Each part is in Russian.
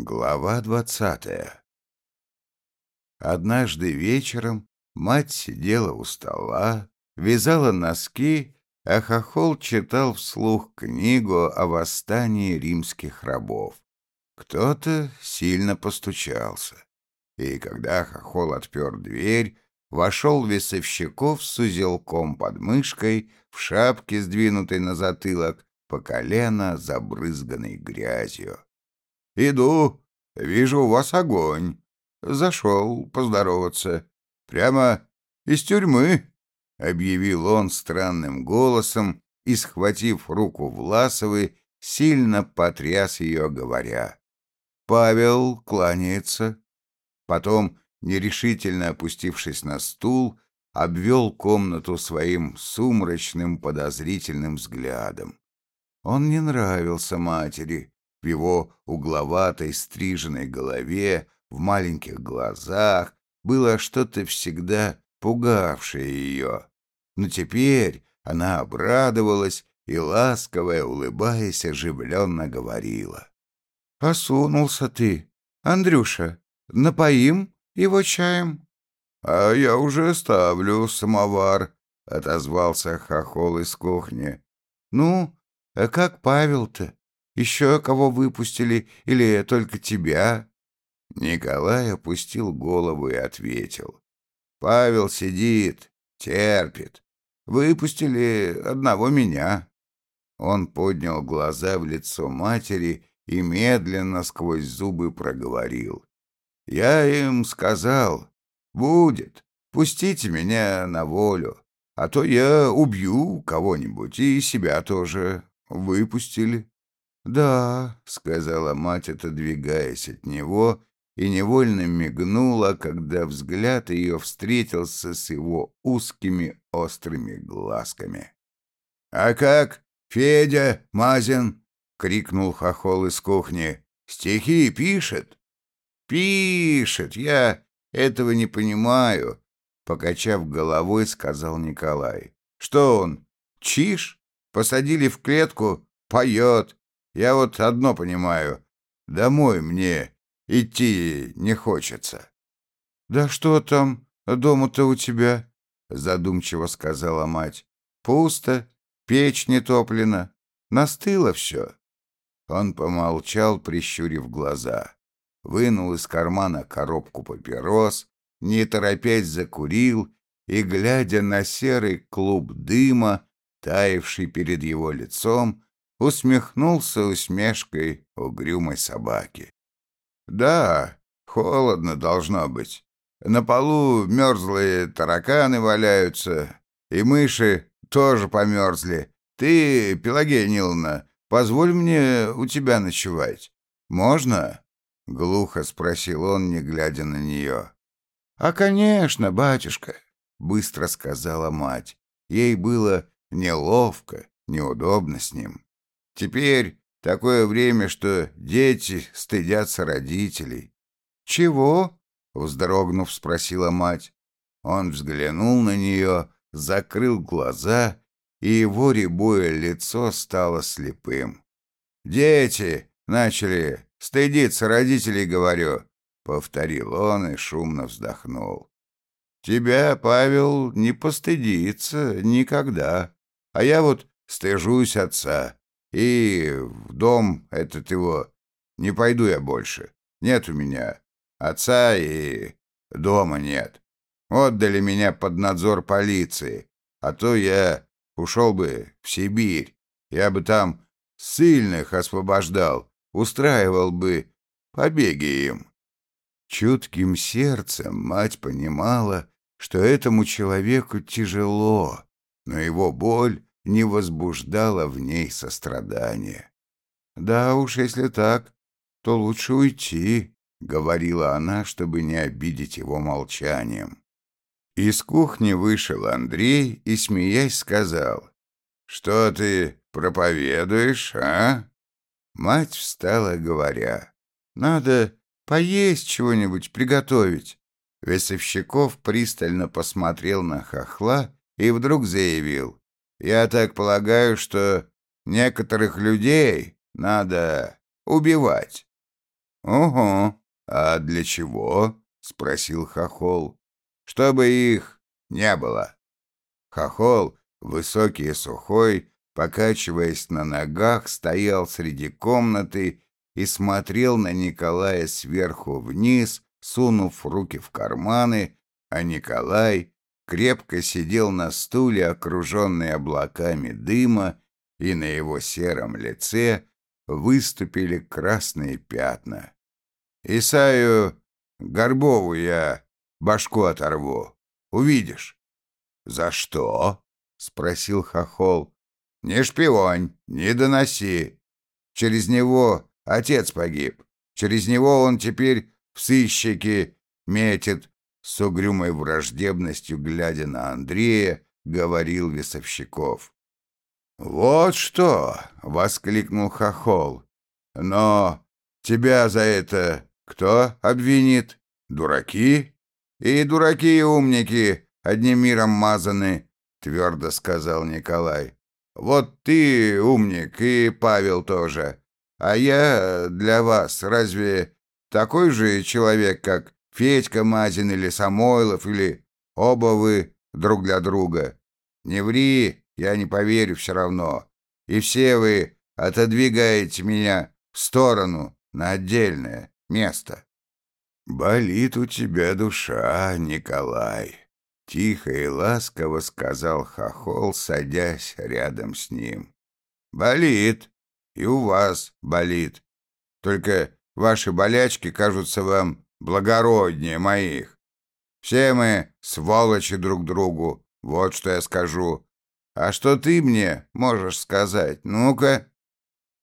Глава двадцатая Однажды вечером мать сидела у стола, вязала носки, а Хохол читал вслух книгу о восстании римских рабов. Кто-то сильно постучался, и когда Хохол отпер дверь, вошел весовщиков с узелком под мышкой, в шапке, сдвинутой на затылок, по колено, забрызганной грязью. «Иду. Вижу, у вас огонь. Зашел поздороваться. Прямо из тюрьмы», — объявил он странным голосом и, схватив руку Власовой, сильно потряс ее, говоря. «Павел кланяется». Потом, нерешительно опустившись на стул, обвел комнату своим сумрачным подозрительным взглядом. Он не нравился матери, в его угловатой стриженной голове, в маленьких глазах было что-то всегда пугавшее ее. Но теперь она обрадовалась и, ласковая, улыбаясь, оживленно говорила. — Осунулся ты, Андрюша, напоим его чаем? — А я уже ставлю самовар, — отозвался хохол из кухни. — Ну, а как Павел-то? Еще кого выпустили или только тебя?» Николай опустил голову и ответил. «Павел сидит, терпит. Выпустили одного меня». Он поднял глаза в лицо матери и медленно сквозь зубы проговорил. «Я им сказал, будет, пустите меня на волю, а то я убью кого-нибудь и себя тоже выпустили». «Да», — сказала мать, отодвигаясь от него, и невольно мигнула, когда взгляд ее встретился с его узкими острыми глазками. «А как, Федя Мазин?» — крикнул хохол из кухни. «Стихи пишет?» «Пишет, я этого не понимаю», — покачав головой, сказал Николай. «Что он, чиж? Посадили в клетку, поет, я вот одно понимаю. Домой мне идти не хочется. — Да что там дома-то у тебя? — задумчиво сказала мать. — Пусто, печь не топлена, настыло все. Он помолчал, прищурив глаза. Вынул из кармана коробку папирос, не торопясь закурил и, глядя на серый клуб дыма, таявший перед его лицом, усмехнулся усмешкой угрюмой собаки. «Да, холодно должно быть. На полу мерзлые тараканы валяются, и мыши тоже померзли. Ты, Пелагея Ниловна, позволь мне у тебя ночевать. Можно?» — глухо спросил он, не глядя на нее. «А, конечно, батюшка», — быстро сказала мать. Ей было неловко, неудобно с ним. Теперь такое время, что дети стыдятся родителей. «Чего?» — вздрогнув, спросила мать. Он взглянул на нее, закрыл глаза, и его рябое лицо стало слепым. «Дети!» — начали стыдиться родителей, говорю, — повторил он и шумно вздохнул. «Тебя, Павел, не постыдится никогда, а я вот стыжусь отца. И в дом этот его не пойду я больше. Нет у меня отца и дома нет. Отдали меня под надзор полиции, а то я ушел бы в Сибирь. Я бы там сильных освобождал, устраивал бы побеги им. Чутким сердцем мать понимала, что этому человеку тяжело, но его боль не возбуждало в ней сострадания. «Да уж, если так, то лучше уйти», — говорила она, чтобы не обидеть его молчанием. Из кухни вышел Андрей и, смеясь, сказал, «Что ты проповедуешь, а?» Мать встала, говоря, «Надо поесть чего-нибудь, приготовить». Весовщиков пристально посмотрел на хохла и вдруг заявил, я так полагаю, что некоторых людей надо убивать. Ого, а для чего? Спросил Хохол. Чтобы их не было. Хохол, высокий и сухой, покачиваясь на ногах, стоял среди комнаты и смотрел на Николая сверху вниз, сунув руки в карманы, а Николай крепко сидел на стуле, окруженный облаками дыма, и на его сером лице выступили красные пятна. «Исаю Горбову я башку оторву. Увидишь». «За что?» — спросил Хохол. «Не шпионь, не доноси. Через него отец погиб. Через него он теперь в сыщике метит с угрюмой враждебностью, глядя на Андрея, говорил Весовщиков. «Вот что!» — воскликнул Хохол. «Но тебя за это кто обвинит? Дураки? И дураки и умники одним миром мазаны», — твердо сказал Николай. «Вот ты умник, и Павел тоже. А я для вас разве такой же человек, как Федька Мазин или Самойлов, или оба вы друг для друга. Не ври, я не поверю все равно. И все вы отодвигаете меня в сторону, на отдельное место. «Болит у тебя душа, Николай», — тихо и ласково сказал Хохол, садясь рядом с ним. «Болит, и у вас болит. Только ваши болячки кажутся вам благороднее моих. Все мы сволочи друг другу, вот что я скажу. А что ты мне можешь сказать? Ну-ка!»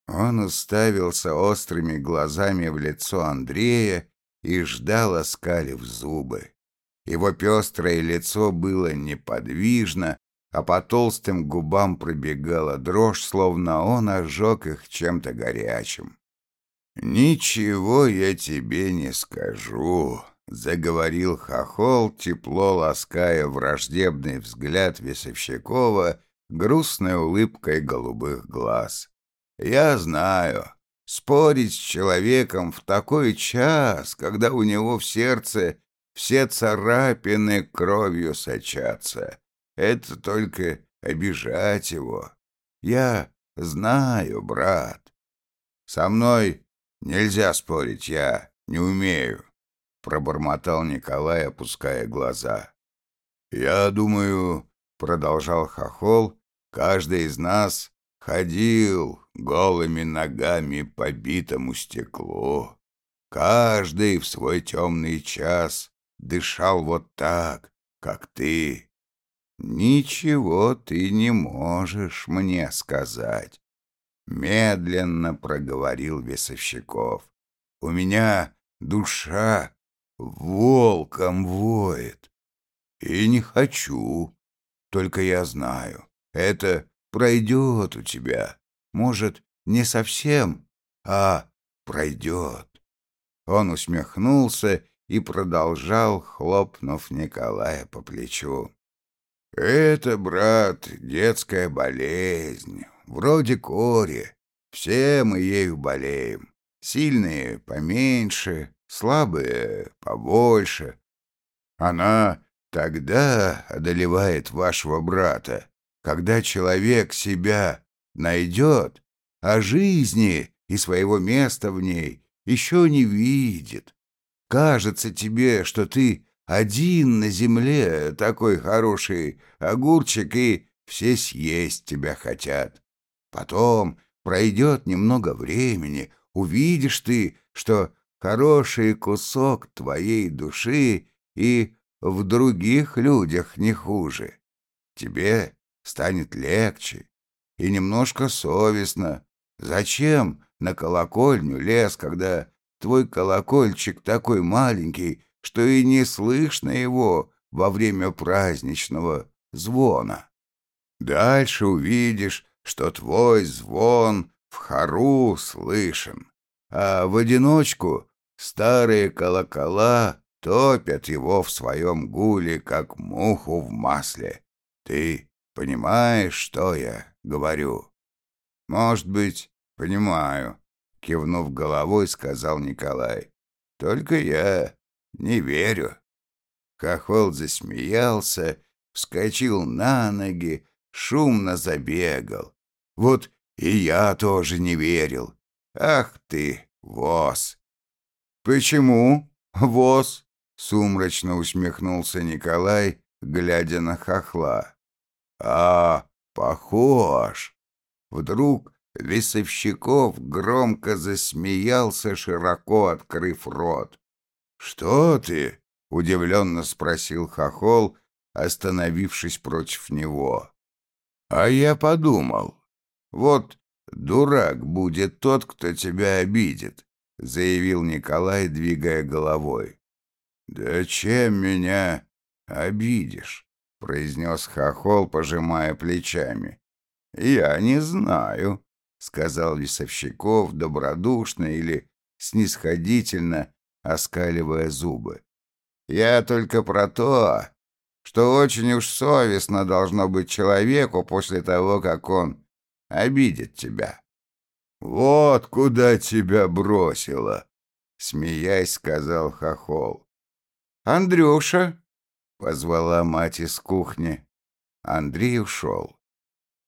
Он уставился острыми глазами в лицо Андрея и ждал, оскалив зубы. Его пестрое лицо было неподвижно, а по толстым губам пробегала дрожь, словно он ожег их чем-то горячим. «Ничего я тебе не скажу», — заговорил Хохол, тепло лаская враждебный взгляд Весовщикова грустной улыбкой голубых глаз. «Я знаю, спорить с человеком в такой час, когда у него в сердце все царапины кровью сочатся, это только обижать его. Я знаю, брат. Со мной «Нельзя спорить, я не умею», — пробормотал Николай, опуская глаза. «Я думаю», — продолжал Хохол, — «каждый из нас ходил голыми ногами по битому стеклу. Каждый в свой темный час дышал вот так, как ты. Ничего ты не можешь мне сказать. Медленно проговорил Весовщиков. У меня душа волком воет. И не хочу. Только я знаю, это пройдет у тебя. Может, не совсем, а пройдет. Он усмехнулся и продолжал, хлопнув Николая по плечу. «Это, брат, детская болезнь вроде кори. Все мы ею болеем. Сильные поменьше, слабые побольше. Она тогда одолевает вашего брата, когда человек себя найдет, а жизни и своего места в ней еще не видит. Кажется тебе, что ты один на земле такой хороший огурчик, и все съесть тебя хотят. Потом пройдет немного времени, увидишь ты, что хороший кусок твоей души и в других людях не хуже. Тебе станет легче и немножко совестно. Зачем на колокольню лез, когда твой колокольчик такой маленький, что и не слышно его во время праздничного звона? Дальше увидишь, что твой звон в хору слышен, а в одиночку старые колокола топят его в своем гуле, как муху в масле. Ты понимаешь, что я говорю? Может быть, понимаю, кивнув головой, сказал Николай. Только я не верю. Хохол засмеялся, вскочил на ноги, шумно забегал. Вот и я тоже не верил. Ах ты, воз! Почему воз? Сумрачно усмехнулся Николай, глядя на хохла. А, похож. Вдруг Весовщиков громко засмеялся, широко открыв рот. «Что ты?» — удивленно спросил Хохол, остановившись против него. «А я подумал, вот дурак будет тот, кто тебя обидит», — заявил Николай, двигая головой. «Да чем меня обидишь?» — произнес Хохол, пожимая плечами. «Я не знаю», — сказал Весовщиков добродушно или снисходительно, оскаливая зубы. «Я только про то, что очень уж совестно должно быть человеку после того, как он обидит тебя». «Вот куда тебя бросило!» — смеясь, сказал Хохол. «Андрюша!» — позвала мать из кухни. Андрей ушел.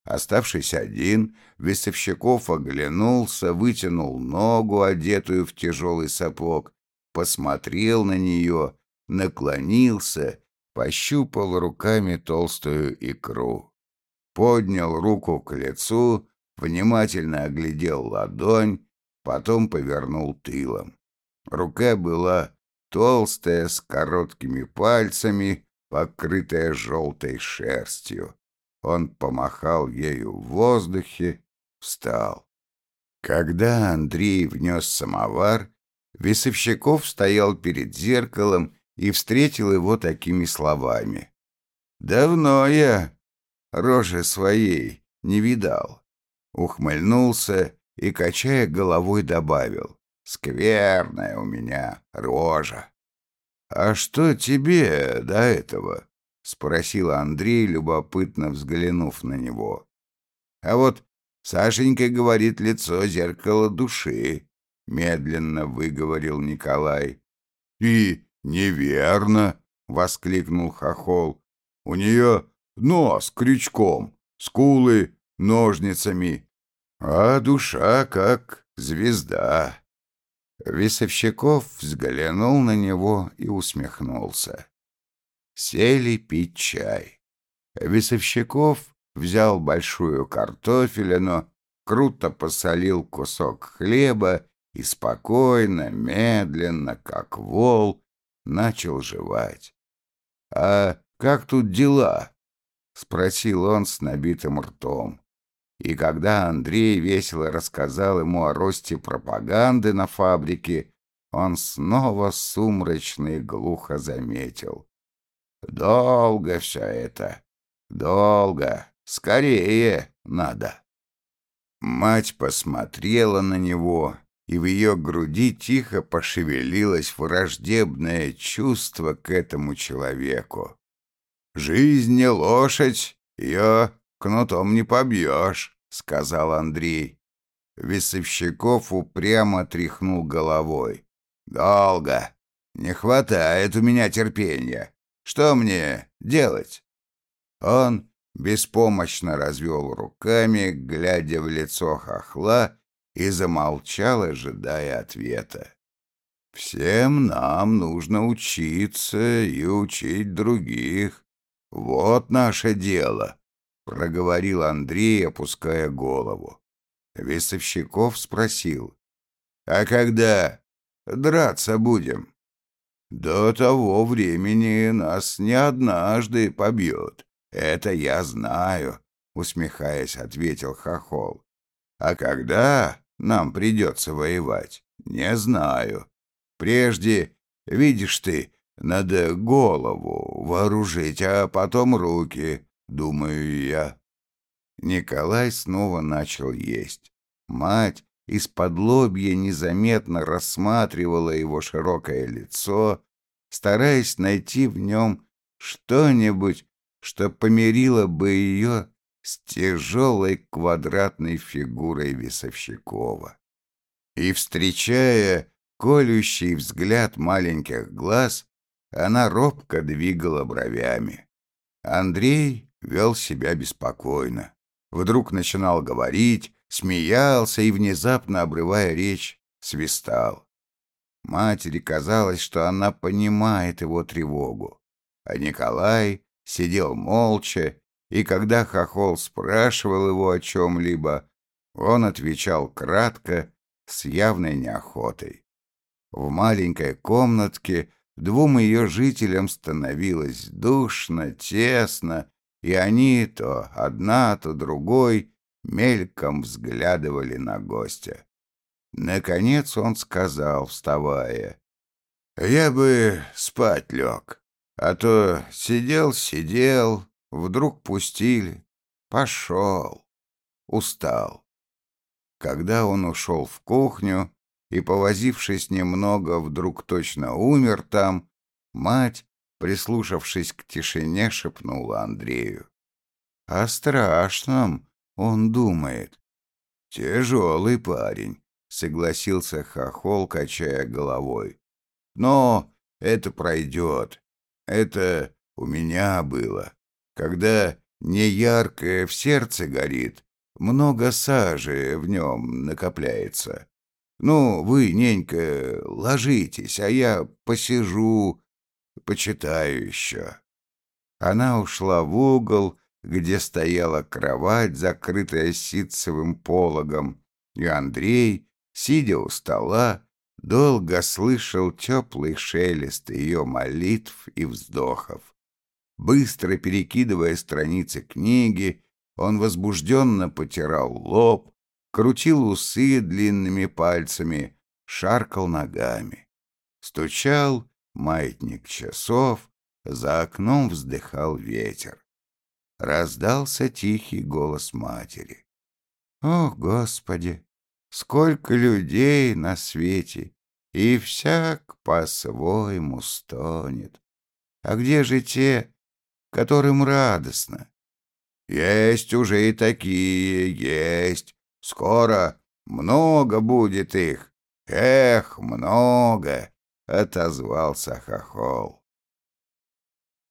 Оставшись один, Весовщиков оглянулся, вытянул ногу, одетую в тяжелый сапог, посмотрел на нее, наклонился, пощупал руками толстую икру. Поднял руку к лицу, внимательно оглядел ладонь, потом повернул тылом. Рука была толстая, с короткими пальцами, покрытая желтой шерстью. Он помахал ею в воздухе, встал. Когда Андрей внес самовар, Весовщиков стоял перед зеркалом и встретил его такими словами. «Давно я рожи своей не видал». Ухмыльнулся и, качая головой, добавил. «Скверная у меня рожа». «А что тебе до этого?» — спросил Андрей, любопытно взглянув на него. «А вот Сашенька говорит лицо зеркало души», — медленно выговорил Николай. «И неверно!» — воскликнул Хохол. «У нее нос крючком, скулы ножницами, а душа как звезда». Весовщиков взглянул на него и усмехнулся. Сели пить чай. Весовщиков взял большую картофелину, круто посолил кусок хлеба и спокойно, медленно, как вол, начал жевать. «А как тут дела?» — спросил он с набитым ртом. И когда Андрей весело рассказал ему о росте пропаганды на фабрике, он снова сумрачно и глухо заметил. Долго все это. Долго. Скорее надо. Мать посмотрела на него, и в ее груди тихо пошевелилось враждебное чувство к этому человеку. «Жизнь не лошадь, ее кнутом не побьешь», — сказал Андрей. Весовщиков упрямо тряхнул головой. «Долго. Не хватает у меня терпения. Что мне делать?» Он беспомощно развел руками, глядя в лицо хохла, и замолчал, ожидая ответа. «Всем нам нужно учиться и учить других. Вот наше дело», — проговорил Андрей, опуская голову. Весовщиков спросил, «А когда драться будем?» До того времени нас не однажды побьет. Это я знаю, усмехаясь, ответил Хохол. А когда нам придется воевать, не знаю. Прежде, видишь ты, надо голову вооружить, а потом руки, думаю я. Николай снова начал есть. Мать из-под лобья незаметно рассматривала его широкое лицо, стараясь найти в нем что-нибудь, что помирило бы ее с тяжелой квадратной фигурой Весовщикова. И, встречая колющий взгляд маленьких глаз, она робко двигала бровями. Андрей вел себя беспокойно. Вдруг начинал говорить, смеялся и, внезапно обрывая речь, свистал. Матери казалось, что она понимает его тревогу. А Николай сидел молча, и когда Хохол спрашивал его о чем-либо, он отвечал кратко, с явной неохотой. В маленькой комнатке двум ее жителям становилось душно, тесно, и они то одна, то другой мельком взглядывали на гостя. Наконец он сказал, вставая, «Я бы спать лег, а то сидел-сидел, вдруг пустили, пошел, устал». Когда он ушел в кухню и, повозившись немного, вдруг точно умер там, мать, прислушавшись к тишине, шепнула Андрею. «О страшном он думает. Тяжелый парень». — согласился Хохол, качая головой. «Но это пройдет. Это у меня было. Когда не яркое в сердце горит, много сажи в нем накопляется. Ну, вы, ненька, ложитесь, а я посижу, почитаю еще». Она ушла в угол, где стояла кровать, закрытая ситцевым пологом, и Андрей, сидя у стола, долго слышал теплый шелест ее молитв и вздохов. Быстро перекидывая страницы книги, он возбужденно потирал лоб, крутил усы длинными пальцами, шаркал ногами. Стучал маятник часов, за окном вздыхал ветер. Раздался тихий голос матери. «О, Господи! Сколько людей на свете, и всяк по-своему стонет. А где же те, которым радостно? Есть уже и такие, есть. Скоро много будет их. Эх, много, — отозвался Хохол.